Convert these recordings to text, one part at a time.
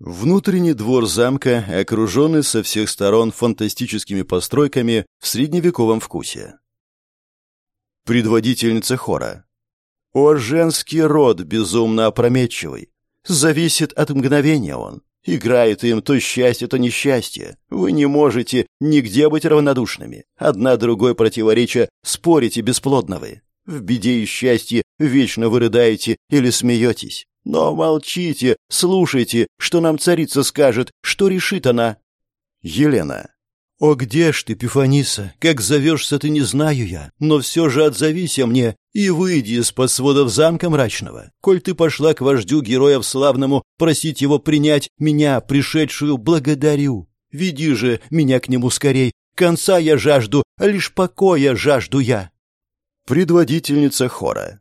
Внутренний двор замка, окруженный со всех сторон фантастическими постройками в средневековом вкусе. Предводительница хора. О, женский род безумно опрометчивый! Зависит от мгновения он. Играет им то счастье, то несчастье. Вы не можете нигде быть равнодушными. Одна другой противоречия, спорите бесплодно вы. В беде и счастье вечно вы рыдаете или смеетесь. Но молчите, слушайте, что нам царица скажет, что решит она. Елена. «О, где ж ты, Пифаниса? Как зовешься, ты не знаю я. Но все же отзовися мне и выйди из-под сводов замка мрачного. Коль ты пошла к вождю героев славному просить его принять меня, пришедшую, благодарю. Веди же меня к нему скорей. Конца я жажду, а лишь покоя жажду я». Предводительница хора.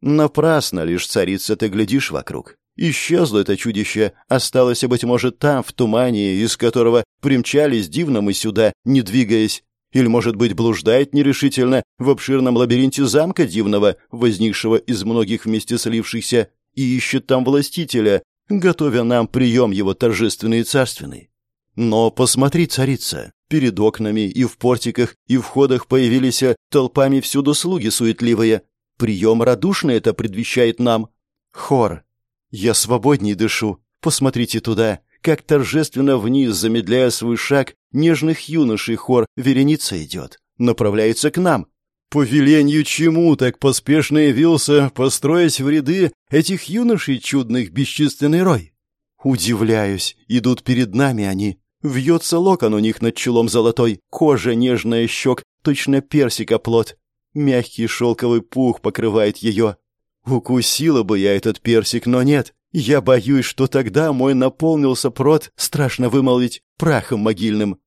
Напрасно лишь царица ты глядишь вокруг. Исчезло это чудище, осталось, быть может, там, в тумане, из которого примчались дивно мы сюда, не двигаясь. Или, может быть, блуждает нерешительно в обширном лабиринте замка дивного, возникшего из многих вместе слившихся, и ищет там властителя, готовя нам прием его торжественный и царственный. Но посмотри, царица, перед окнами и в портиках, и в входах появились толпами всюду слуги суетливые. Прием радушный это предвещает нам. Хор, я свободней дышу. Посмотрите туда, как торжественно вниз, замедляя свой шаг, нежных юношей хор вереница идет. Направляется к нам. По велению чему так поспешно явился, построясь в ряды этих юношей чудных бесчисленный рой? Удивляюсь, идут перед нами они. Вьется локон у них над челом золотой, кожа нежная щек, точно персика плод. Мягкий шелковый пух покрывает ее. Укусила бы я этот персик, но нет. Я боюсь, что тогда мой наполнился прот, страшно вымолвить, прахом могильным.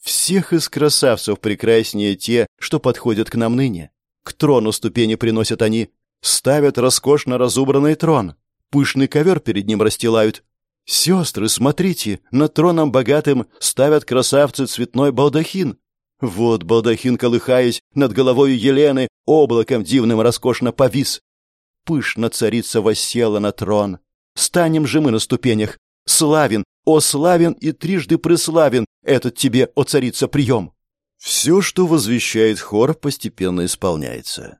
Всех из красавцев прекраснее те, что подходят к нам ныне. К трону ступени приносят они. Ставят роскошно разубранный трон. Пышный ковер перед ним расстилают. Сестры, смотрите, над троном богатым ставят красавцы цветной балдахин. Вот балдахин, колыхаясь над головой Елены, облаком дивным роскошно повис пышно царица воссела на трон. Станем же мы на ступенях. Славен, о славен и трижды преславен этот тебе, о царица, прием. Все, что возвещает хор, постепенно исполняется.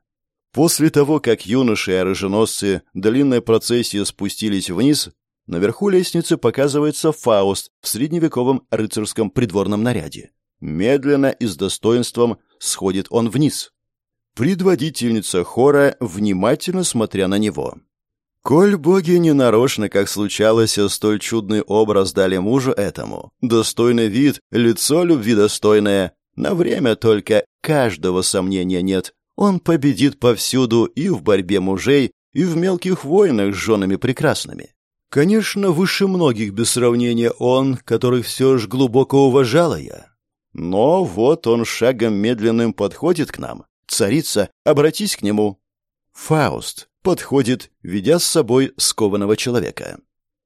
После того, как юноши и оруженосцы длинной процессией спустились вниз, наверху лестницы показывается Фауст в средневековом рыцарском придворном наряде. Медленно и с достоинством сходит он вниз. Предводительница хора, внимательно смотря на него. Коль боги ненарочно, как случалось, столь чудный образ дали мужу этому, достойный вид, лицо любви достойное, на время только каждого сомнения нет. Он победит повсюду и в борьбе мужей, и в мелких войнах с женами прекрасными. Конечно, выше многих без сравнения он, которых все ж глубоко уважала я. Но вот он шагом медленным подходит к нам, Царица, обратись к нему. Фауст подходит, ведя с собой скованного человека.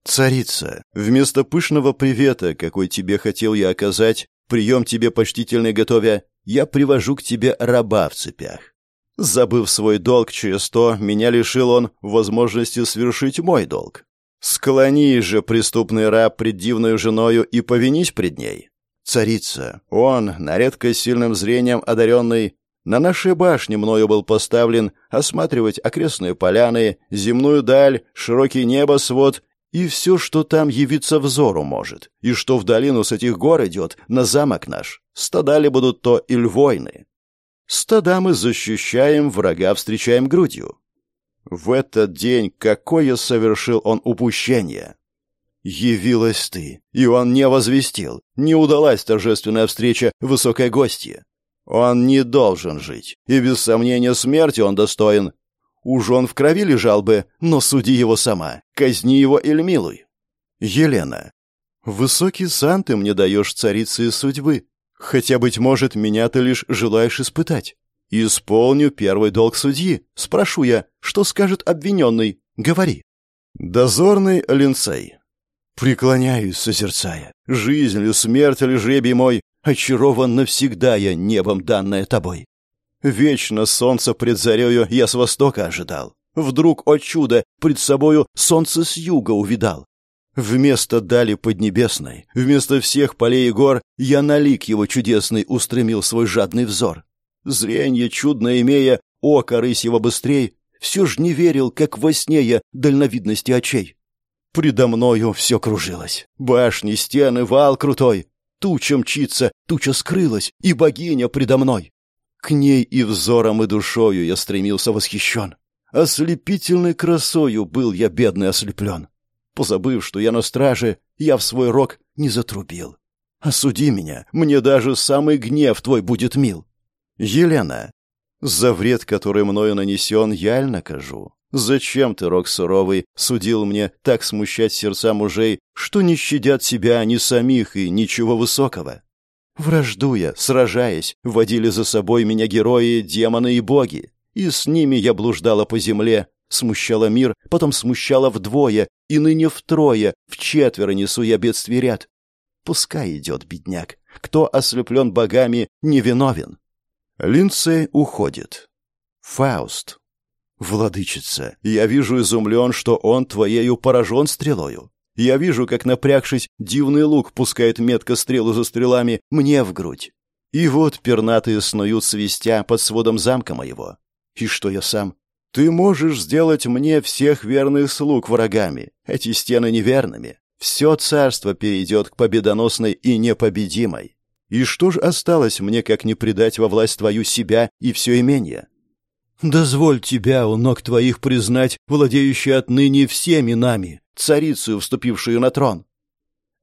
Царица, вместо пышного привета, какой тебе хотел я оказать, прием тебе почтительный готовя, я привожу к тебе раба в цепях. Забыв свой долг через то, меня лишил он возможности свершить мой долг. Склони же, преступный раб, пред дивною женою и повинись пред ней. Царица, он, на редкость сильным зрением одаренный, на нашей башне мною был поставлен осматривать окрестные поляны, земную даль, широкий небосвод и все, что там явиться взору может, и что в долину с этих гор идет, на замок наш. Стада ли будут то и львойны. Стада мы защищаем, врага встречаем грудью. В этот день какое совершил он упущение! Явилась ты, и он не возвестил, не удалась торжественная встреча высокой гостья. Он не должен жить, и без сомнения смерти он достоин. Уж он в крови лежал бы, но суди его сама, казни его или милуй. Елена. Высокий сан ты мне даешь царицы судьбы. Хотя, быть может, меня ты лишь желаешь испытать. Исполню первый долг судьи. Спрошу я, что скажет обвиненный? Говори. Дозорный Линцей. Преклоняюсь, созерцая. Жизнь ли, смерть ли, жребий мой, Очарован навсегда я небом, данное тобой. Вечно солнце пред зарею я с востока ожидал. Вдруг, о чудо, пред собою солнце с юга увидал. Вместо дали поднебесной, вместо всех полей и гор, я на лик его чудесный устремил свой жадный взор. Зрение чудно имея, око рысьего быстрей, все ж не верил, как во сне я дальновидности очей. Предо мною все кружилось. Башни, стены, вал крутой. Туча мчится, туча скрылась, и богиня предо мной. К ней и взором, и душою я стремился восхищен. Ослепительной красою был я бедный ослеплен. Позабыв, что я на страже, я в свой рог не затрубил. Осуди меня, мне даже самый гнев твой будет мил. Елена, за вред, который мною нанесен, я накажу? Зачем ты, рок суровый, судил мне так смущать сердца мужей, что не щадят себя ни самих и ничего высокого? Враждуя, сражаясь, водили за собой меня герои, демоны и боги, и с ними я блуждала по земле, смущала мир, потом смущала вдвое, и ныне втрое, в четверо несу я бедствий ряд. Пускай идет бедняк, кто ослеплен богами, невиновен. Линдсей уходит. Фауст. «Владычица, я вижу изумлен, что он твоею поражен стрелою. Я вижу, как, напрягшись, дивный лук пускает метко стрелу за стрелами мне в грудь. И вот пернатые снуют свистя под сводом замка моего. И что я сам? Ты можешь сделать мне всех верных слуг врагами, эти стены неверными. Все царство перейдет к победоносной и непобедимой. И что ж осталось мне, как не предать во власть твою себя и все имение? Дозволь тебя у ног твоих признать, владеющей отныне всеми нами, царицу, вступившую на трон.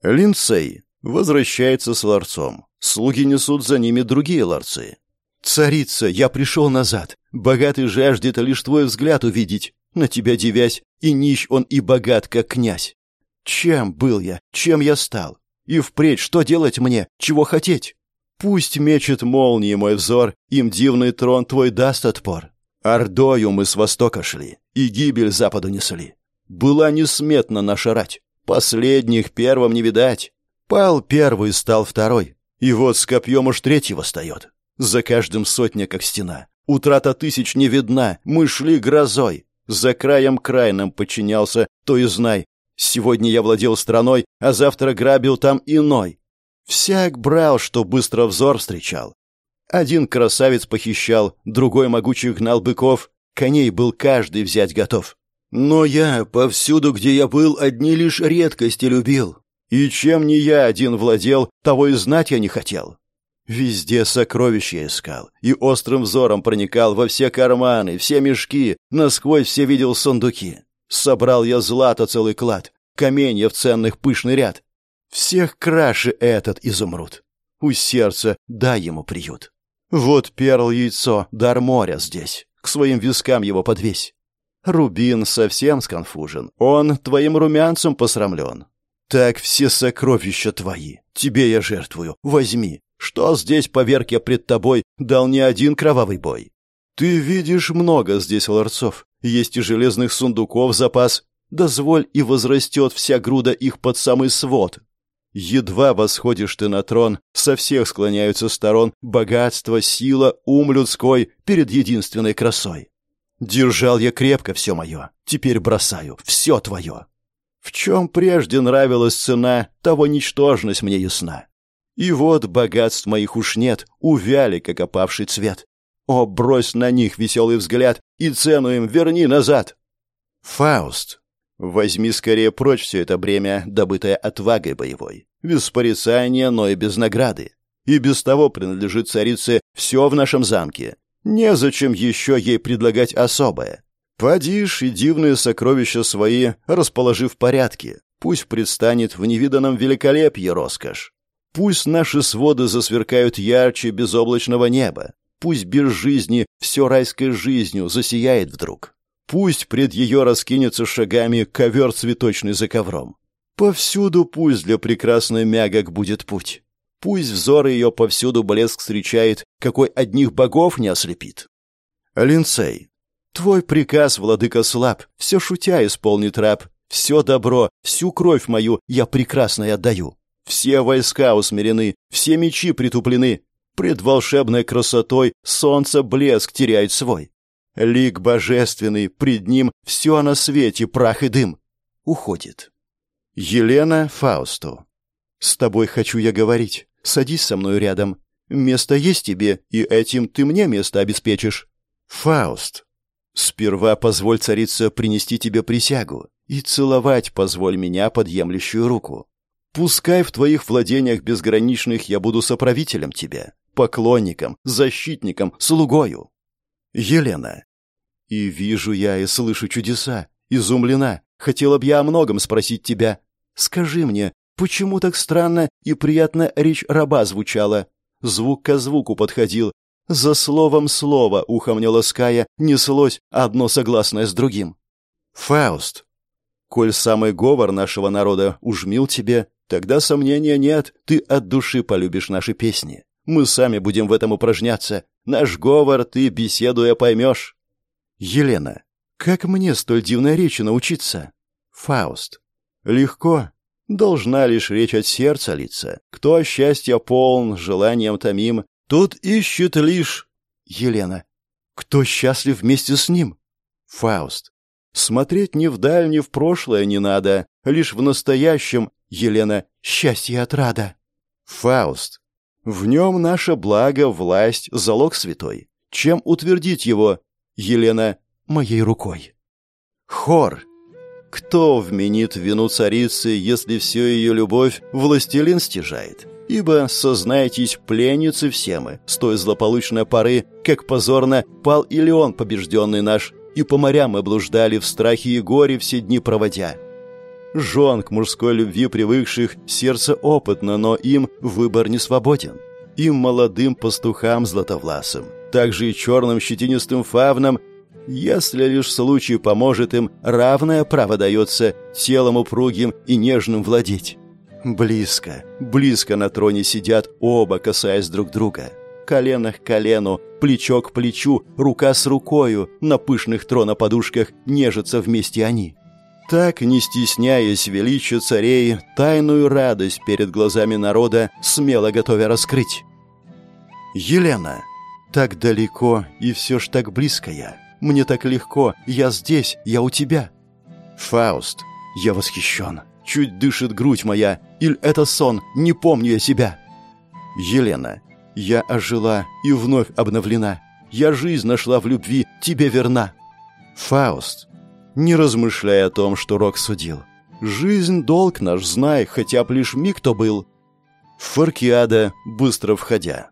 Линдсей возвращается с ларцом. Слуги несут за ними другие ларцы. «Царица, я пришел назад. Богатый жаждет лишь твой взгляд увидеть. На тебя девясь, и нищ он и богат, как князь. Чем был я? Чем я стал? И впредь что делать мне? Чего хотеть? Пусть мечет молнии мой взор, им дивный трон твой даст отпор. Ордою мы с востока шли, и гибель западу несли. Была несметна наша рать, последних первым не видать. Пал первый, стал второй, и вот с копьем уж третьего встает. За каждым сотня, как стена. Утрата тысяч не видна, мы шли грозой. За краем край нам подчинялся, то и знай. Сегодня я владел страной, а завтра грабил там иной. Всяк брал, что быстро взор встречал. Один красавец похищал, другой могучих гнал быков, коней был каждый взять готов. Но я повсюду, где я был, одни лишь редкости любил. И чем не я один владел, того и знать я не хотел. Везде сокровища искал и острым взором проникал во все карманы, все мешки, насквозь все видел сундуки. Собрал я злато целый клад, каменья в ценных пышный ряд. Всех краше этот изумруд. У сердца дай ему приют. Вот перл яйцо, дар моря здесь. К своим вискам его подвесь. Рубин совсем сконфужен. Он твоим румянцем посрамлен. Так все сокровища твои. Тебе я жертвую. Возьми. Что здесь поверг я пред тобой, дал не один кровавый бой. Ты видишь много здесь ларцов. Есть и железных сундуков запас. Дозволь, и возрастет вся груда их под самый свод. Едва восходишь ты на трон, со всех склоняются сторон богатство, сила, ум людской перед единственной красой. Держал я крепко все мое, теперь бросаю, все твое. В чем прежде нравилась цена, того ничтожность мне ясна. И вот богатств моих уж нет, увяли, как опавший цвет. О, брось на них веселый взгляд и цену им верни назад. Фауст, Возьми скорее прочь все это бремя, добытое отвагой боевой. Без порицания, но и без награды. И без того принадлежит царице все в нашем замке. Незачем еще ей предлагать особое. Подишь и дивные сокровища свои, расположив в порядке. Пусть предстанет в невиданном великолепье роскошь. Пусть наши своды засверкают ярче безоблачного неба. Пусть без жизни все райской жизнью засияет вдруг. Пусть пред ее раскинется шагами ковер цветочный за ковром. Повсюду пусть для прекрасной мягок будет путь. Пусть взор ее повсюду блеск встречает, какой одних богов не ослепит. Линцей, твой приказ, владыка слаб, все шутя исполнит раб, все добро, всю кровь мою я прекрасно отдаю. Все войска усмирены, все мечи притуплены. Пред волшебной красотой солнце блеск теряет свой. Лик божественный, пред ним все на свете, прах и дым. Уходит. Елена Фаусту. «С тобой хочу я говорить. Садись со мной рядом. Место есть тебе, и этим ты мне место обеспечишь». Фауст. «Сперва позволь, царица, принести тебе присягу, и целовать позволь меня подъемлющую руку. Пускай в твоих владениях безграничных я буду соправителем тебе, поклонником, защитником, слугою. Елена. И вижу я и слышу чудеса, изумлена. Хотела б я о многом спросить тебя. Скажи мне, почему так странно и приятно речь раба звучала? Звук ко звуку подходил. За словом слово, ухо мне лаская, неслось одно согласное с другим. Фауст. Коль самый говор нашего народа ужмил тебе, Тогда сомнения нет, ты от души полюбишь наши песни. Мы сами будем в этом упражняться. Наш говор ты, беседуя, поймешь. Елена. Как мне столь дивной речи научиться? Фауст. Легко. Должна лишь речь от сердца литься. Кто счастья полн, желанием томим, тут ищет лишь... Елена. Кто счастлив вместе с ним? Фауст. Смотреть ни вдаль, ни в прошлое не надо, лишь в настоящем Елена «Счастье отрада». Фауст. В нем наше благо, власть, залог святой. Чем утвердить его? Елена «Моей рукой». Хор. Кто вменит вину царицы, если все ее любовь властелин стяжает? Ибо, сознайтесь, пленницы все мы, с той злополучной поры, как позорно пал и Леон побежденный наш, и по морям мы блуждали в страхе и горе все дни проводя жен к мужской любви привыкших, сердце опытно, но им выбор не свободен. Им молодым пастухам златовласым, также и черным щетинистым фавнам, если лишь случай поможет им, равное право дается телом упругим и нежным владеть. Близко, близко на троне сидят оба, касаясь друг друга. Колено к колену, плечо к плечу, рука с рукою, на пышных троноподушках нежатся вместе они. Так, не стесняясь величия царей, тайную радость перед глазами народа смело готовя раскрыть. Елена. Так далеко, и все ж так близко я. Мне так легко, я здесь, я у тебя. Фауст. Я восхищен. Чуть дышит грудь моя, или это сон, не помню я себя. Елена. Я ожила и вновь обновлена. Я жизнь нашла в любви, тебе верна. Фауст не размышляя о том, что Рок судил. «Жизнь — долг наш, знай, хотя б лишь миг то был». Фаркиада, быстро входя.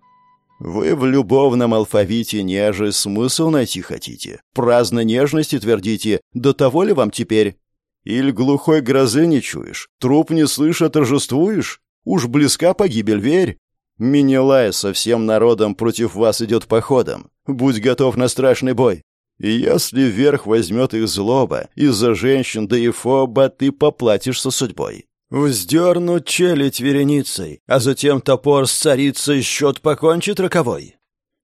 «Вы в любовном алфавите неже смысл найти хотите? Праздно нежности твердите, до того ли вам теперь? Иль глухой грозы не чуешь, труп не слыша торжествуешь? Уж близка погибель, верь!» Минелай со всем народом против вас идет походом. Будь готов на страшный бой. И если вверх возьмет их злоба из-за женщин да и фоба, ты поплатишься судьбой. Вздернут челядь вереницей, а затем топор с царицей счет покончит роковой.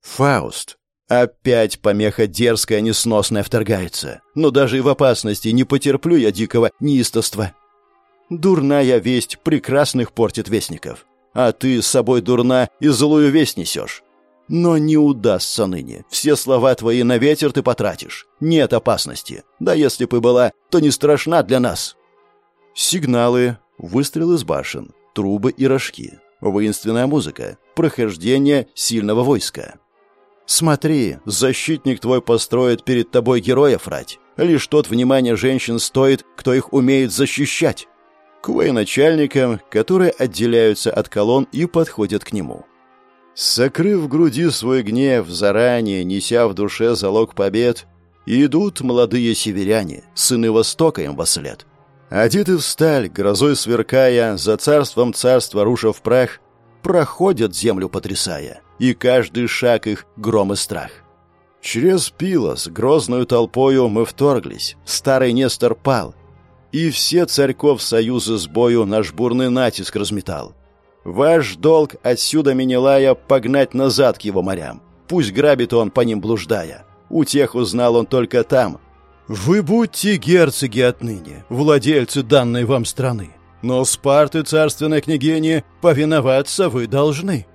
Фауст. Опять помеха дерзкая, несносная вторгается. Но даже и в опасности не потерплю я дикого неистовства. Дурная весть прекрасных портит вестников. А ты с собой дурна и злую весть несешь. Но не удастся ныне. Все слова твои на ветер ты потратишь. Нет опасности. Да если бы была, то не страшна для нас. Сигналы, выстрелы из башен, трубы и рожки, воинственная музыка, прохождение сильного войска. Смотри, защитник твой построит перед тобой героев рать. Лишь тот внимание женщин стоит, кто их умеет защищать. К военачальникам, которые отделяются от колонн и подходят к нему. Сокрыв в груди свой гнев, заранее неся в душе залог побед, идут молодые северяне, сыны Востока им вослед. Одеты в сталь, грозой сверкая, за царством царства рушив прах, проходят землю потрясая, и каждый шаг их гром и страх. Через Пилос, грозную толпою, мы вторглись, старый Нестор пал, и все царьков союза с бою наш бурный натиск разметал. Ваш долг отсюда Менелая погнать назад к его морям. Пусть грабит он по ним блуждая. У тех узнал он только там. Вы будьте герцоги отныне, владельцы данной вам страны. Но Спарты царственной княгини повиноваться вы должны.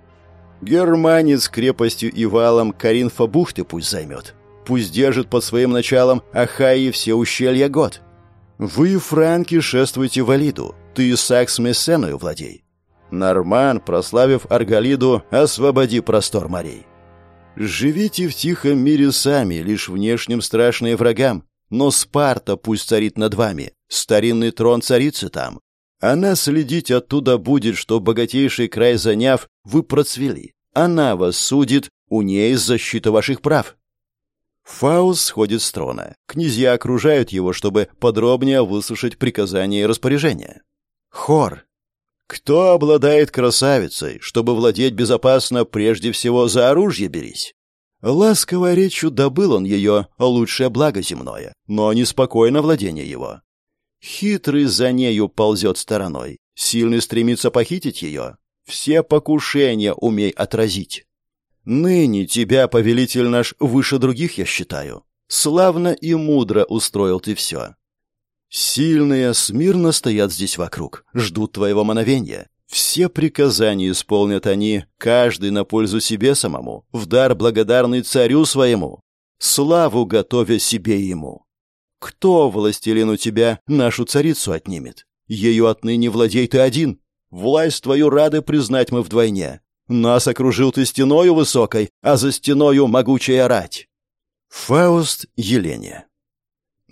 Германец крепостью и валом Каринфа бухты пусть займет. Пусть держит под своим началом Ахайи все ущелья год. Вы, франки, шествуйте в Алиду. ты Сакс Мессеною владей. Норман, прославив Арголиду, освободи простор морей. Живите в тихом мире сами, лишь внешним страшные врагам, но Спарта пусть царит над вами, старинный трон царицы там. Она следить оттуда будет, что богатейший край заняв, вы процвели. Она вас судит, у ней защита ваших прав. Фаус сходит с трона. Князья окружают его, чтобы подробнее выслушать приказания и распоряжения. Хор. Кто обладает красавицей, чтобы владеть безопасно, прежде всего за оружие берись? Ласковой речью добыл он ее, лучшее благо земное, но неспокойно владение его. Хитрый за нею ползет стороной, сильный стремится похитить ее. Все покушения умей отразить. Ныне тебя, повелитель наш, выше других, я считаю. Славно и мудро устроил ты все. Сильные смирно стоят здесь вокруг, ждут твоего мановения. Все приказания исполнят они, каждый на пользу себе самому, в дар благодарный царю своему, славу готовя себе ему. Кто, властелин, у тебя нашу царицу отнимет? Ею отныне владей ты один. Власть твою рады признать мы вдвойне. Нас окружил ты стеною высокой, а за стеною могучая рать. Фауст Елене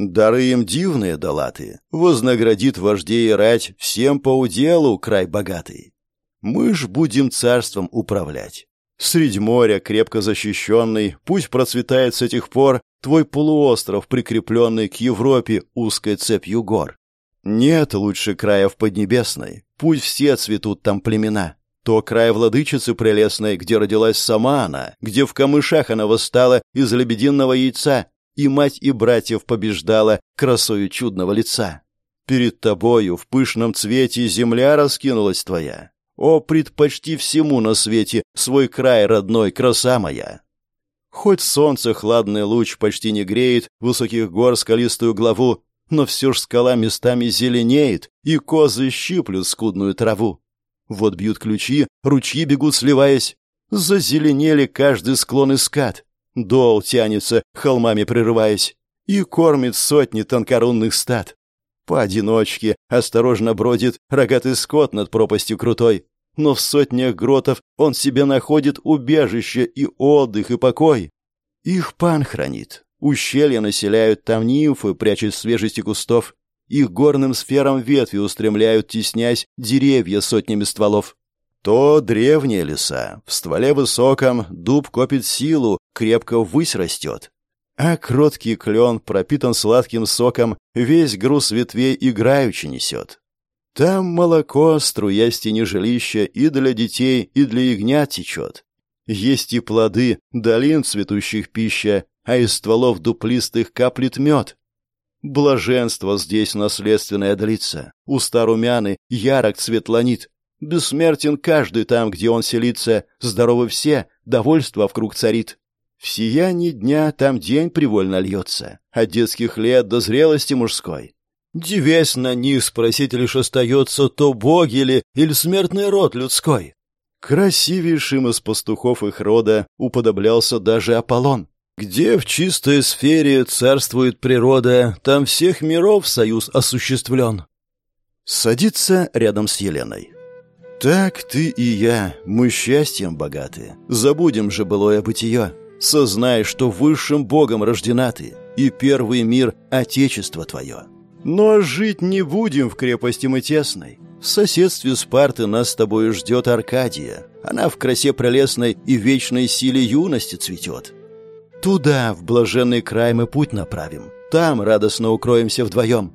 Дары им дивные дала ты, вознаградит вождей рать всем по уделу край богатый. Мы ж будем царством управлять. Средь моря, крепко защищенный, пусть процветает с этих пор твой полуостров, прикрепленный к Европе узкой цепью гор. Нет лучше края в Поднебесной, пусть все цветут там племена. То край владычицы прелестной, где родилась сама она, где в камышах она восстала из лебединого яйца, и мать и братьев побеждала красою чудного лица. Перед тобою в пышном цвете земля раскинулась твоя. О, предпочти всему на свете свой край родной, краса моя! Хоть солнце хладный луч почти не греет высоких гор скалистую главу, но все ж скала местами зеленеет, и козы щиплют скудную траву. Вот бьют ключи, ручьи бегут, сливаясь. Зазеленели каждый склон и скат. Дол тянется, холмами прерываясь, и кормит сотни тонкорунных стад. Поодиночке осторожно бродит рогатый скот над пропастью крутой, но в сотнях гротов он себе находит убежище и отдых, и покой. Их пан хранит. Ущелья населяют там нимфы, прячась в свежести кустов. Их горным сферам ветви устремляют, теснясь, деревья сотнями стволов. То древние леса. В стволе высоком дуб копит силу, крепко ввысь растет. А кроткий клен пропитан сладким соком, весь груз ветвей играючи несет. Там молоко, струясь тени жилища, и для детей, и для ягнят течет. Есть и плоды, долин цветущих пища, а из стволов дуплистых каплет мед. Блаженство здесь наследственное длится, уста румяны, ярок цвет ланит, Бессмертен каждый там, где он селится, здоровы все, довольство вкруг царит. В сиянии дня там день привольно льется, от детских лет до зрелости мужской. Девясь на них, спросить лишь остается, то боги ли, или смертный род людской. Красивейшим из пастухов их рода уподоблялся даже Аполлон. Где в чистой сфере царствует природа, там всех миров союз осуществлен. Садится рядом с Еленой. Так ты и я, мы счастьем богаты. Забудем же былое бытие. Сознай, что высшим Богом рождена ты, и первый мир — Отечество твое. Но жить не будем в крепости мы тесной. В соседстве Спарты нас с тобой ждет Аркадия. Она в красе прелестной и вечной силе юности цветет. Туда, в блаженный край, мы путь направим. Там радостно укроемся вдвоем.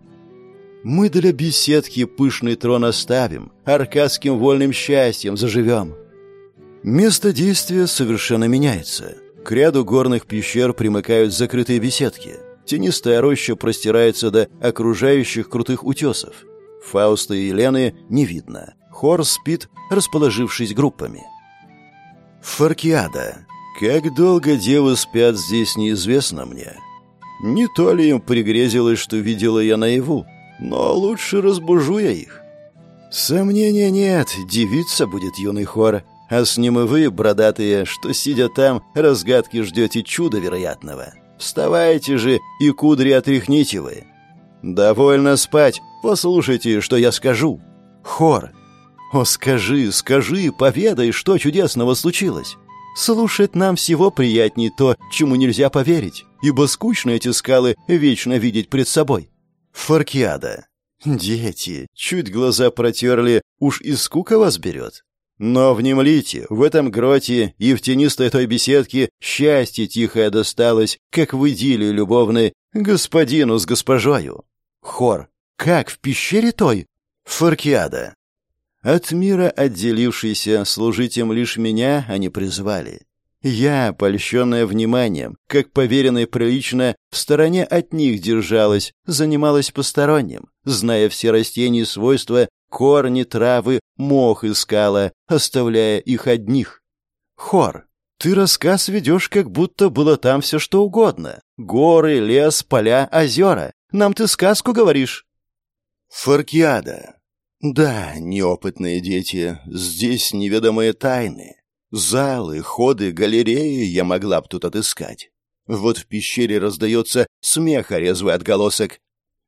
Мы для беседки пышный трон оставим, аркадским вольным счастьем заживем. Место действия совершенно меняется. К ряду горных пещер примыкают закрытые беседки. Тенистая роща простирается до окружающих крутых утесов. Фауста и Елены не видно. Хор спит, расположившись группами. Фаркиада. Как долго девы спят здесь, неизвестно мне. Не то ли им пригрезилось, что видела я наяву, но лучше разбужу я их. Сомнения нет, девица будет юный хор, а с ним и вы, бродатые, что, сидя там, разгадки ждете чуда вероятного. Вставайте же и кудри отряхните вы. Довольно спать, послушайте, что я скажу. Хор. О, скажи, скажи, поведай, что чудесного случилось. Слушать нам всего приятней то, чему нельзя поверить, ибо скучно эти скалы вечно видеть пред собой. Фаркиада. Дети, чуть глаза протерли, уж и скука вас берет. Но внемлите, в этом гроте и в тенистой той беседке счастье тихое досталось, как в идиллии любовной, господину с госпожою. Хор. Как, в пещере той? Фаркиада. От мира отделившийся, служить им лишь меня они призвали. Я, польщенная вниманием, как поверенный прилично, в стороне от них держалась, занималась посторонним, зная все растения и свойства, корни, травы, мох искала, оставляя их одних. Хор, ты рассказ ведешь, как будто было там все что угодно. Горы, лес, поля, озера. Нам ты сказку говоришь. Фаркиада. Да, неопытные дети, здесь неведомые тайны. Залы, ходы, галереи я могла б тут отыскать. Вот в пещере раздается смех, резвый отголосок.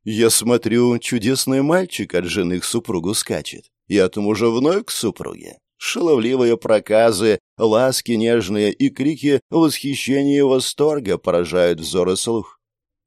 Я смотрю, чудесный мальчик от жены к супругу скачет, и от мужа вновь к супруге. Шаловливые проказы, ласки нежные и крики восхищения и восторга поражают взор и слух.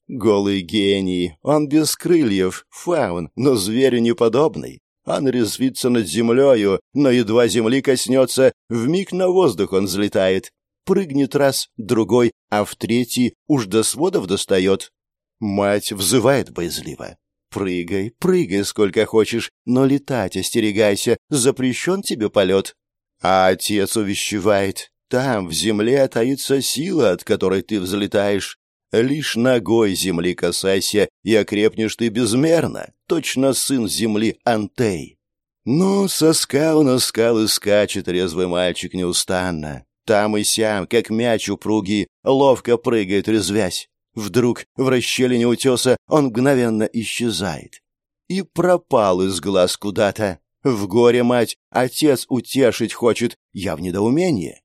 Голый гений, он без крыльев, фаун, но зверю неподобный. Он резвится над землею, но едва земли коснется, вмиг на воздух он взлетает. Прыгнет раз, другой, а в третий уж до сводов достает. Мать взывает боязливо. «Прыгай, прыгай сколько хочешь, но летать остерегайся, запрещен тебе полет». А отец увещевает. «Там, в земле, таится сила, от которой ты взлетаешь. Лишь ногой земли касайся, и окрепнешь ты безмерно, точно сын земли Антей. Ну, со скал на скалы скачет резвый мальчик неустанно. Там и сям, как мяч упругий, ловко прыгает резвясь. Вдруг в расщелине утеса он мгновенно исчезает. И пропал из глаз куда-то. В горе мать, отец утешить хочет, я в недоумении.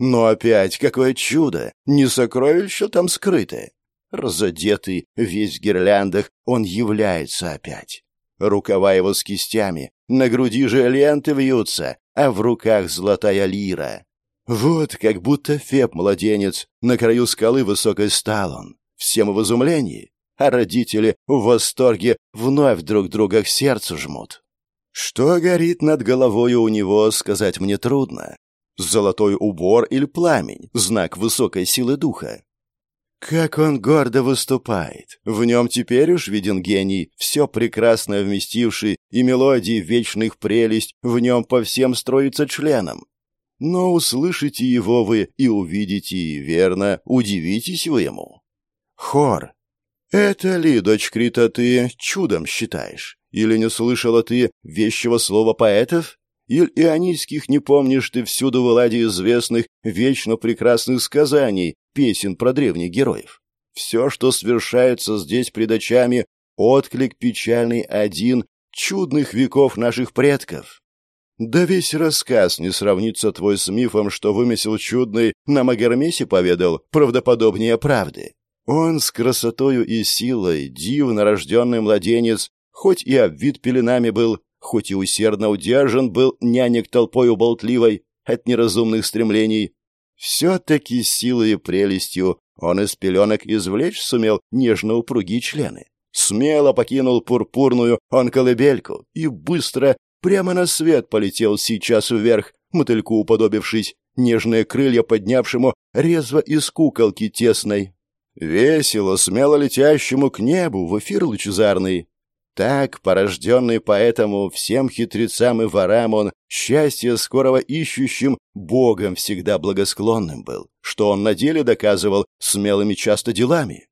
Но опять какое чудо! Не сокровище там скрытое. Разодетый, весь в гирляндах, он является опять. Рукава его с кистями, на груди же ленты вьются, а в руках золотая лира. Вот как будто Феб-младенец, на краю скалы высокой стал он. Всем в изумлении, а родители в восторге вновь друг друга к сердцу жмут. Что горит над головою у него, сказать мне трудно. Золотой убор или пламень — знак высокой силы духа. Как он гордо выступает! В нем теперь уж виден гений, все прекрасно вместивший, и мелодии вечных прелесть в нем по всем строится членом. Но услышите его вы и увидите, и верно, удивитесь вы ему. Хор. Это ли, дочь Крита, ты чудом считаешь? Или не слышала ты вещего слова поэтов? Иль ионийских не помнишь ты всюду в Эладе известных, вечно прекрасных сказаний, песен про древних героев? Все, что свершается здесь пред очами, отклик печальный один чудных веков наших предков. Да весь рассказ не сравнится твой с мифом, что вымысел чудный нам о Гермесе поведал, правдоподобнее правды. Он с красотою и силой, дивно рожденный младенец, хоть и обвит пеленами был, хоть и усердно удержан был нянек толпою болтливой от неразумных стремлений, все-таки силой и прелестью он из пеленок извлечь сумел нежно упругие члены. Смело покинул пурпурную он колыбельку и быстро прямо на свет полетел сейчас вверх, мотыльку уподобившись, нежные крылья поднявшему резво из куколки тесной. Весело, смело летящему к небу в эфир лучезарный, так, порожденный поэтому всем хитрецам и ворам, он счастье скорого ищущим Богом всегда благосклонным был, что он на деле доказывал смелыми часто делами.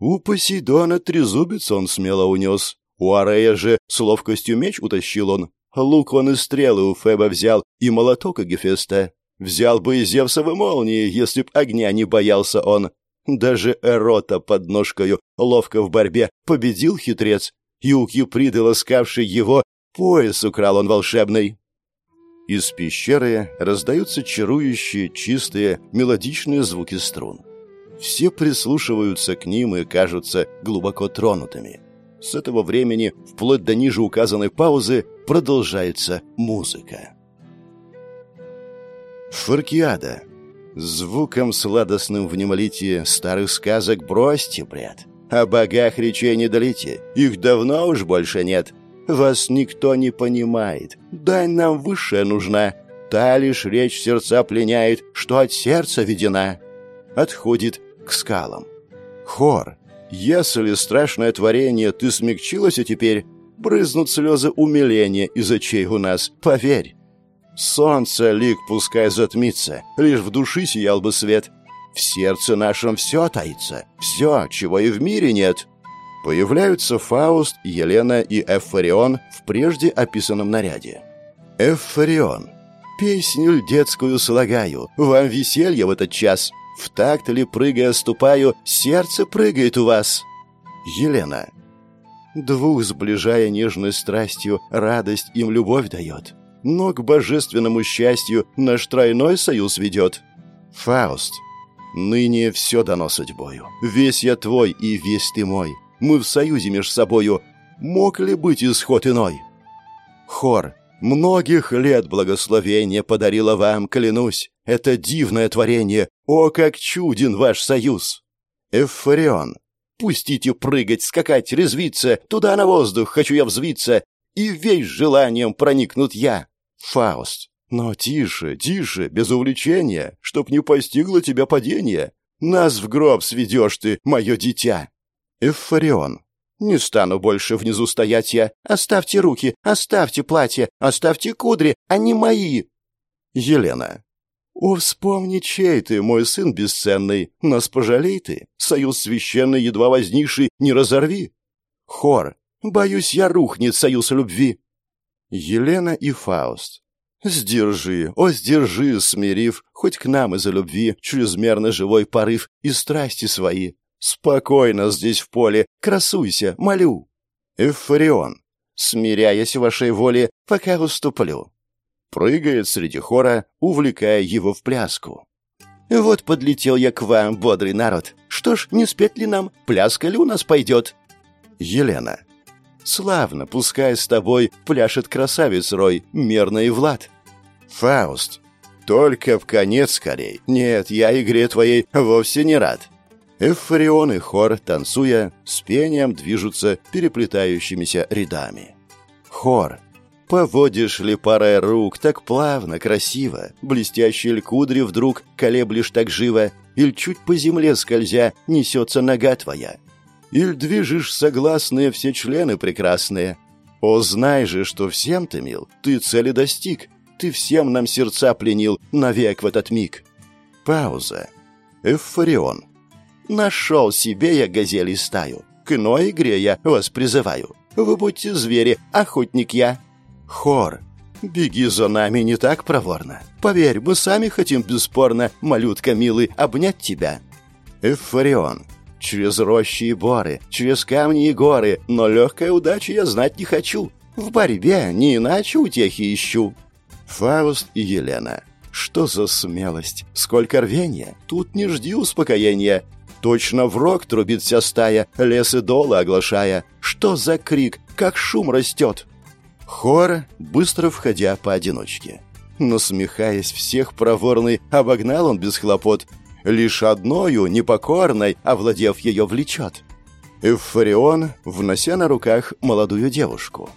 У Посейдона трезубец он смело унес, у Арея же с ловкостью меч утащил он, лук он и стрелы у Феба взял, и молоток у Гефеста. Взял бы и Зевсовы молнии, если б огня не боялся он. Даже Эрота под ножкою ловко в борьбе победил хитрец, и у Киприды, ласкавшей его, пояс украл он волшебный. Из пещеры раздаются чарующие, чистые, мелодичные звуки струн. Все прислушиваются к ним и кажутся глубоко тронутыми. С этого времени, вплоть до ниже указанной паузы, продолжается музыка. Фаркиада. Звуком сладостным в немолите старых сказок бросьте, бред. О богах речей не долите, их давно уж больше нет. Вас никто не понимает, дань нам высшая нужна. Та лишь речь сердца пленяет, что от сердца ведена. Отходит к скалам. Хор. Если страшное творение ты смягчилась, а теперь брызнут слезы умиления из очей у нас, поверь. Солнце лик пускай затмится, лишь в души сиял бы свет. В сердце нашем все таится, все, чего и в мире нет. Появляются Фауст, Елена и Эффарион в прежде описанном наряде. Эффарион. Песню детскую слагаю, вам веселье в этот час. В такт ли прыгая ступаю, сердце прыгает у вас. Елена. Двух сближая нежной страстью, радость им любовь дает. Но к божественному счастью наш тройной союз ведет. Фауст. Ныне все дано судьбою. Весь я твой и весь ты мой. Мы в союзе меж собою. Мог ли быть исход иной? Хор. Многих лет благословение подарила вам, клянусь. Это дивное творение. О, как чуден ваш союз! Эффарион. Пустите прыгать, скакать, резвиться. Туда на воздух хочу я взвиться. И весь желанием проникнут я. Фауст. Но тише, тише, без увлечения, чтоб не постигло тебя падение. Нас в гроб сведешь ты, мое дитя. Эффарион. Не стану больше внизу стоять я. Оставьте руки, оставьте платье, оставьте кудри, они мои. Елена. О, вспомни, чей ты, мой сын бесценный. Нас пожалей ты. Союз священный, едва возникший, не разорви. Хор. Боюсь, я рухнет союз любви. Елена и Фауст. Сдержи, о, сдержи, смирив, хоть к нам из-за любви чрезмерно живой порыв и страсти свои. Спокойно здесь в поле, красуйся, молю. Эффарион. Смиряясь вашей воле, пока выступлю. Прыгает среди хора, увлекая его в пляску. Вот подлетел я к вам, бодрый народ. Что ж, не спеть ли нам, пляска ли у нас пойдет? Елена. Славно, пускай с тобой пляшет красавец Рой, мерный Влад. Фауст. Только в конец скорей. Нет, я игре твоей вовсе не рад. Эффарион и хор, танцуя, с пением движутся переплетающимися рядами. Хор. Поводишь ли парой рук так плавно, красиво, блестящий ль кудри вдруг колеблешь так живо, или чуть по земле скользя несется нога твоя, Иль движешь согласные все члены прекрасные? О, знай же, что всем ты мил, ты цели достиг, ты всем нам сердца пленил навек в этот миг. Пауза. Эффарион. Нашел себе я газели стаю, к иной игре я вас призываю. Вы будьте звери, охотник я. Хор. Беги за нами не так проворно. Поверь, мы сами хотим бесспорно, малютка милый, обнять тебя. Эффарион. Через рощи и боры, через камни и горы, но легкой удачи я знать не хочу. В борьбе не иначе утехи ищу. Фауст и Елена. Что за смелость? Сколько рвения? Тут не жди успокоения. Точно в рог трубит вся стая, лес и долы оглашая. Что за крик? Как шум растет? Хор, быстро входя поодиночке. Насмехаясь всех проворный, обогнал он без хлопот, лишь одною, непокорной, овладев ее, влечет. Эвфорион, внося на руках молодую девушку.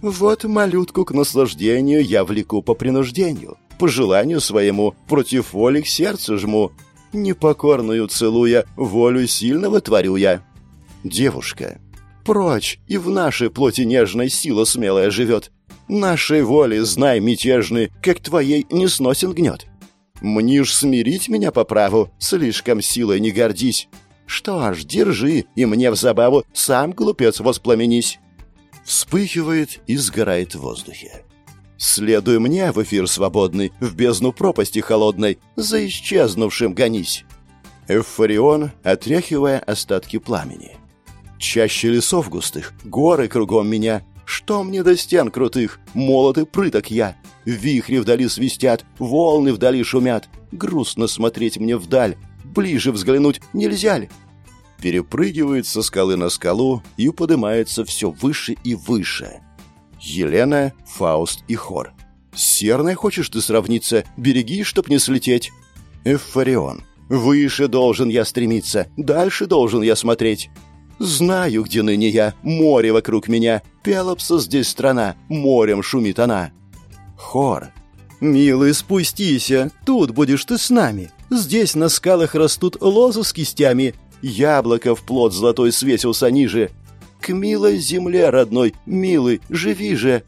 «Вот малютку к наслаждению я влеку по принуждению, по желанию своему, против воли к сердцу жму, непокорную целуя, волю сильного творю я». Девушка. «Прочь, и в нашей плоти нежной сила смелая живет. Нашей воли, знай, мятежный, как твоей не сносен гнет. Мнишь смирить меня по праву, слишком силой не гордись. Что ж, держи, и мне в забаву сам, глупец, воспламенись. Вспыхивает и сгорает в воздухе. Следуй мне в эфир свободный, в бездну пропасти холодной, за исчезнувшим гонись. Эвфорион, отряхивая остатки пламени. Чаще лесов густых, горы кругом меня, что мне до стен крутых? Молот и прыток я. Вихри вдали свистят, волны вдали шумят. Грустно смотреть мне вдаль. Ближе взглянуть нельзя ли? Перепрыгивает со скалы на скалу и поднимается все выше и выше. Елена, Фауст и Хор. С Серной хочешь ты сравниться? Береги, чтоб не слететь. Эфарион. Выше должен я стремиться, дальше должен я смотреть. Знаю, где ныне я, море вокруг меня, Пелопса здесь страна, морем шумит она. Хор. «Милый, спустися, тут будешь ты с нами. Здесь на скалах растут лозы с кистями, яблоко в плод золотой свесился ниже. К милой земле родной, милый, живи же!»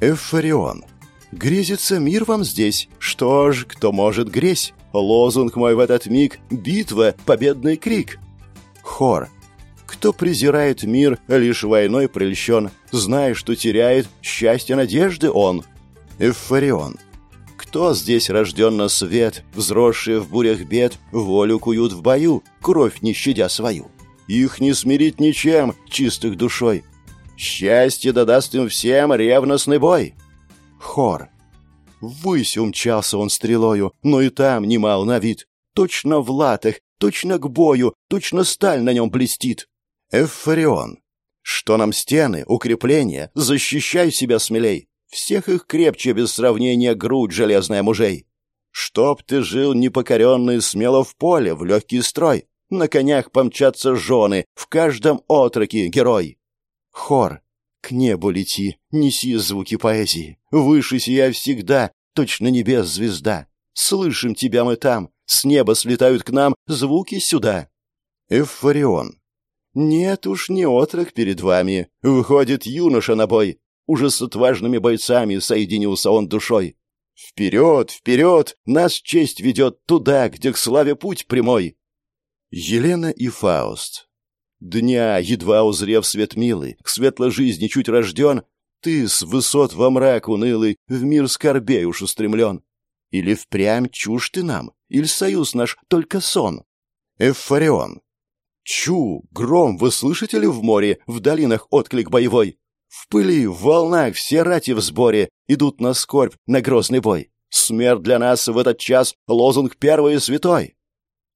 Эфарион. «Грезится мир вам здесь. Что ж, кто может грезь? Лозунг мой в этот миг — битва, победный крик». Хор. Кто презирает мир, лишь войной прельщен, Зная, что теряет счастье надежды он. Эфарион. Кто здесь рожден на свет, взросшие в бурях бед, Волю куют в бою, кровь не щадя свою? Их не смирить ничем, чистых душой. Счастье дадаст им всем ревностный бой. Хор. Ввысь умчался он стрелою, но и там немал на вид. Точно в латах, точно к бою, точно сталь на нем блестит. Эфарион. Что нам стены, укрепления, защищай себя смелей. Всех их крепче без сравнения грудь железная мужей. Чтоб ты жил непокоренный смело в поле, в легкий строй. На конях помчатся жены, в каждом отроке герой. Хор. К небу лети, неси звуки поэзии. Выше сия всегда, точно небес звезда. Слышим тебя мы там, с неба слетают к нам звуки сюда. Эфарион. Нет уж, не отрок перед вами. Выходит юноша на бой. Уже с отважными бойцами соединился он душой. Вперед, вперед! Нас честь ведет туда, где к славе путь прямой. Елена и Фауст. Дня, едва узрев свет милый, к светлой жизни чуть рожден, ты с высот во мрак унылый в мир скорбей уж устремлен. Или впрямь чушь ты нам, или союз наш только сон? Эфарион. Чу, гром, вы слышите ли в море, в долинах отклик боевой? В пыли, в волнах, все рати в сборе, идут на скорбь, на грозный бой. Смерть для нас в этот час — лозунг первый святой.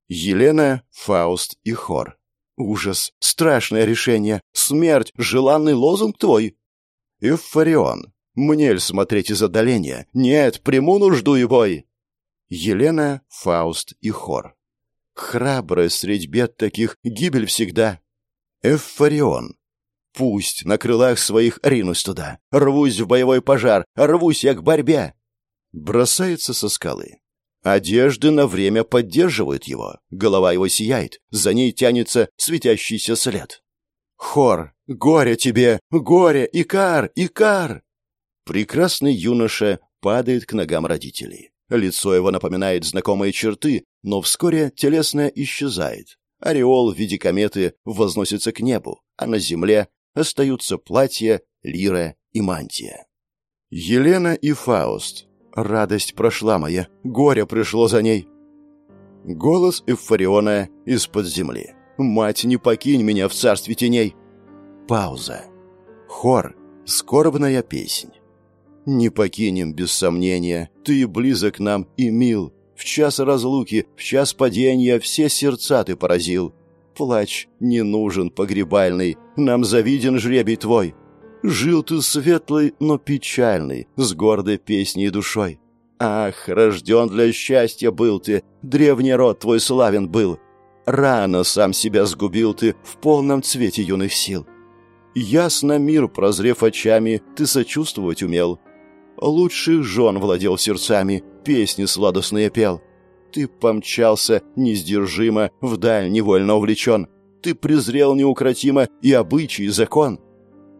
Елена, Фауст и Хор. Ужас, страшное решение, смерть, желанный лозунг твой. Эвфарион. Мне ль смотреть из отдаления? Нет, приму нужду и бой. Елена, Фауст и Хор. Храбрая средь бед таких гибель всегда. Эффарион. Пусть на крылах своих ринусь туда. Рвусь в боевой пожар, рвусь я к борьбе. Бросается со скалы. Одежды на время поддерживают его. Голова его сияет, за ней тянется светящийся след. Хор, горе тебе, горе, Икар, Икар! Прекрасный юноша падает к ногам родителей. Лицо его напоминает знакомые черты, но вскоре телесное исчезает. Ореол в виде кометы возносится к небу, а на земле остаются платья, лира и мантия. Елена и Фауст. Радость прошла моя, горе пришло за ней. Голос Эвфариона из-под земли. «Мать, не покинь меня в царстве теней!» Пауза. Хор. Скорбная песнь. Не покинем, без сомнения, ты близок нам и мил. В час разлуки, в час падения все сердца ты поразил. Плач не нужен, погребальный, нам завиден жребий твой. Жил ты светлый, но печальный, с гордой песней душой. Ах, рожден для счастья был ты, древний род твой славен был. Рано сам себя сгубил ты в полном цвете юных сил. Ясно мир, прозрев очами, ты сочувствовать умел — лучших жен владел сердцами, песни сладостные пел. Ты помчался несдержимо, вдаль невольно увлечен. Ты презрел неукротимо и обычай, и закон.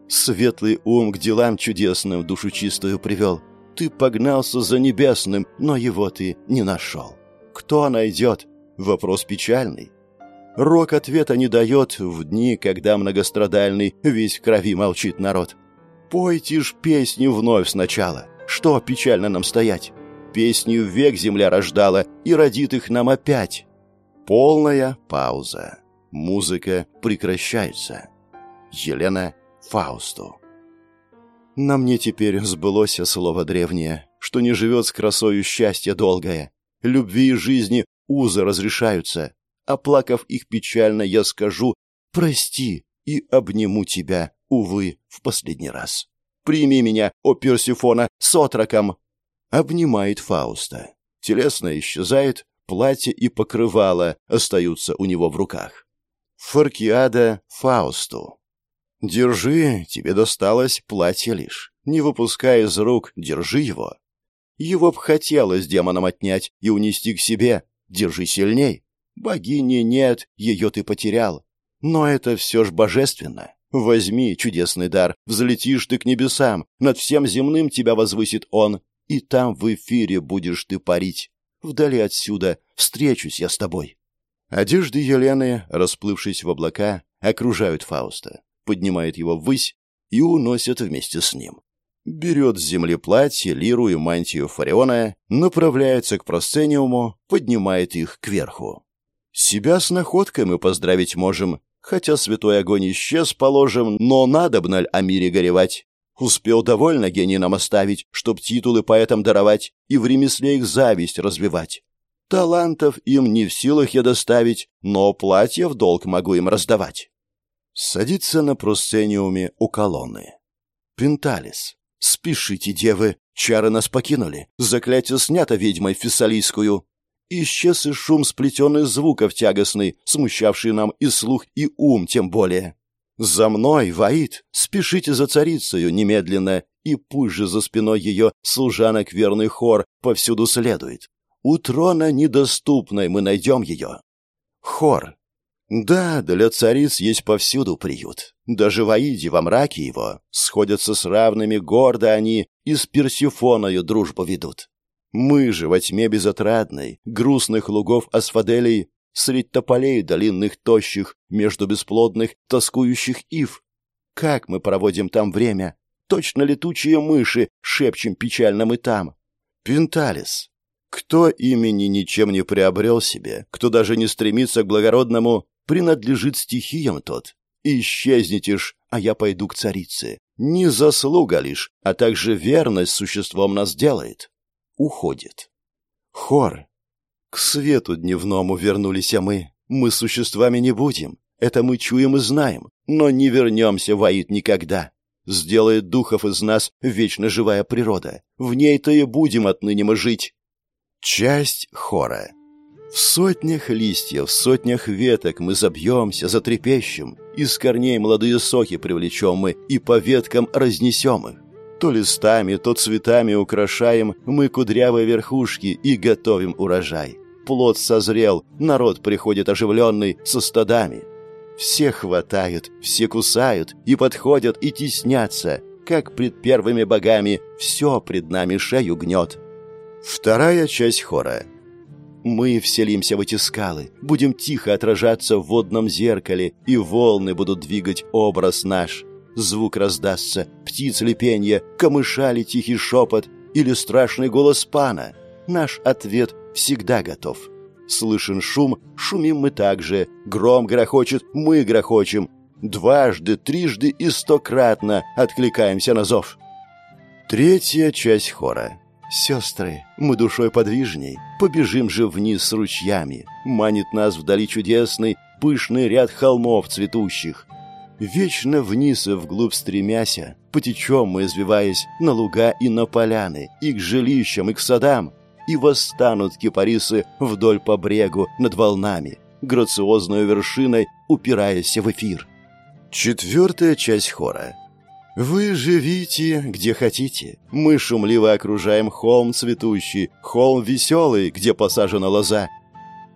Светлый ум к делам чудесным душу чистую привел. Ты погнался за небесным, но его ты не нашел. Кто найдет? Вопрос печальный. Рок ответа не дает в дни, когда многострадальный весь в крови молчит народ. Пойте ж песни вновь сначала. Что печально нам стоять? Песню век земля рождала и родит их нам опять. Полная пауза. Музыка прекращается. Елена Фаусту. На мне теперь сбылось слово древнее, что не живет с красою счастье долгое. Любви и жизни узы разрешаются. Оплакав их печально, я скажу «Прости» и обниму тебя, увы, в последний раз. Прими меня, о Персифона, с отроком!» Обнимает Фауста. Телесное исчезает, платье и покрывало остаются у него в руках. Фаркиада Фаусту. «Держи, тебе досталось платье лишь. Не выпускай из рук, держи его. Его б хотелось демонам отнять и унести к себе. Держи сильней. Богини нет, ее ты потерял. Но это все ж божественно. Возьми чудесный дар, взлетишь ты к небесам, над всем земным тебя возвысит он, и там в эфире будешь ты парить. Вдали отсюда встречусь я с тобой. Одежды Елены, расплывшись в облака, окружают Фауста, поднимают его ввысь и уносят вместе с ним. Берет с земли платье, лиру и мантию Фариона, направляется к просцениуму, поднимает их кверху. Себя с находкой мы поздравить можем, хотя святой огонь исчез, положим, но надобно о мире горевать. Успел довольно гений нам оставить, чтоб титулы поэтам даровать и в ремесле их зависть развивать. Талантов им не в силах я доставить, но платья в долг могу им раздавать. Садится на просцениуме у колонны. Пенталис. Спешите, девы, чары нас покинули, заклятие снято ведьмой фессалийскую. Исчез и шум сплетенных звуков тягостный, смущавший нам и слух, и ум тем более. За мной, Ваид, спешите за царицею немедленно, и пусть же за спиной ее служанок верный хор повсюду следует. У трона недоступной мы найдем ее. Хор. Да, для цариц есть повсюду приют. Даже в Аиде, во мраке его, сходятся с равными гордо они и с Персифоною дружбу ведут. Мы же во тьме безотрадной, грустных лугов асфаделей, средь тополей долинных тощих, между бесплодных тоскующих ив. Как мы проводим там время? Точно летучие мыши шепчем печально мы там. Пенталис, кто имени ничем не приобрел себе, кто даже не стремится к благородному, принадлежит стихиям тот. Исчезните ж, а я пойду к царице. Не заслуга лишь, а также верность существом нас делает. Уходит. Хор. К свету дневному вернулись а мы. Мы существами не будем. Это мы чуем и знаем, но не вернемся в Аид никогда. Сделает духов из нас вечно живая природа. В ней-то и будем отныне мы жить. Часть хора. В сотнях листьев, в сотнях веток мы забьемся, затрепещем, из корней молодые соки привлечем мы и по веткам разнесем их. То листами, то цветами украшаем мы кудрявые верхушки и готовим урожай. Плод созрел, народ приходит оживленный со стадами. Все хватают, все кусают и подходят и теснятся, как пред первыми богами все пред нами шею гнет. Вторая часть хора. Мы вселимся в эти скалы, будем тихо отражаться в водном зеркале, и волны будут двигать образ наш. Звук раздастся, птиц лепенье, камышали тихий шепот или страшный голос пана. Наш ответ всегда готов. Слышен шум, шумим мы также, гром грохочет, мы грохочем. Дважды, трижды и стократно откликаемся на зов. Третья часть хора. «Сестры, мы душой подвижней, побежим же вниз с ручьями. Манит нас вдали чудесный, пышный ряд холмов цветущих. Вечно вниз и вглубь стремяся, потечем мы, извиваясь, на луга и на поляны, и к жилищам, и к садам, и восстанут кипарисы вдоль по брегу над волнами, грациозной вершиной упираясь в эфир». Четвертая часть хора. «Вы живите, где хотите. Мы шумливо окружаем холм цветущий, холм веселый, где посажена лоза.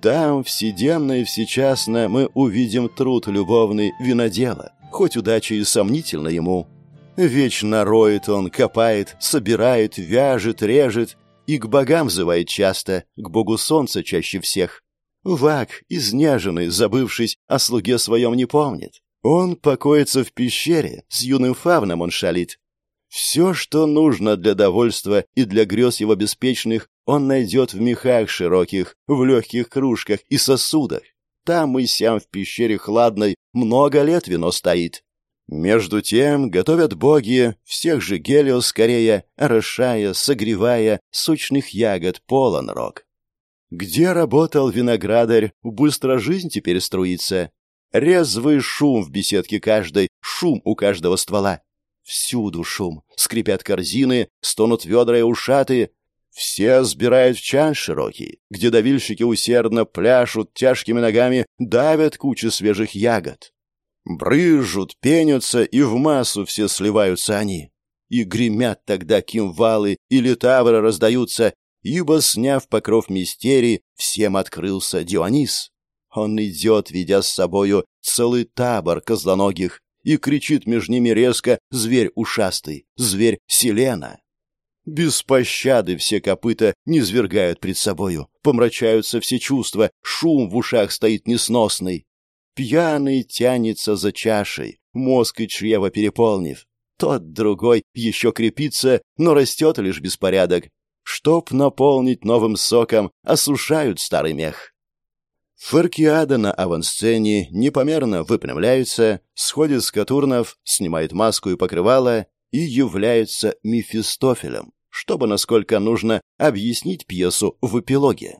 Там, вседенно и всечасно, мы увидим труд любовный винодела, хоть удача и сомнительна ему. Вечно роет он, копает, собирает, вяжет, режет, и к богам взывает часто, к богу солнца чаще всех. Вак, изнеженный, забывшись, о слуге своем не помнит. Он покоится в пещере, с юным фавном он шалит. Все, что нужно для довольства и для грез его беспечных, он найдет в мехах широких, в легких кружках и сосудах. Там и сям в пещере хладной много лет вино стоит. Между тем готовят боги всех же гелиос скорее, орошая, согревая, сочных ягод полон рог. Где работал виноградарь, быстро жизнь теперь струится, Резвый шум в беседке каждой, шум у каждого ствола. Всюду шум. Скрипят корзины, стонут ведра и ушаты. Все сбирают в чан широкий, где давильщики усердно пляшут, тяжкими ногами давят кучу свежих ягод. Брыжут, пенятся, и в массу все сливаются они. И гремят тогда кимвалы, и литавры раздаются, ибо, сняв покров мистерии, всем открылся Дионис. Он идет, ведя с собою целый табор козлоногих, и кричит между ними резко «Зверь ушастый! Зверь Селена!» Без пощады все копыта низвергают пред собою, помрачаются все чувства, шум в ушах стоит несносный. Пьяный тянется за чашей, мозг и чрево переполнив. Тот другой еще крепится, но растет лишь беспорядок. Чтоб наполнить новым соком, осушают старый мех. Фаркиада на авансцене непомерно выпрямляется, сходит с Катурнов, снимает маску и покрывало и является Мефистофелем, чтобы, насколько нужно, объяснить пьесу в эпилоге.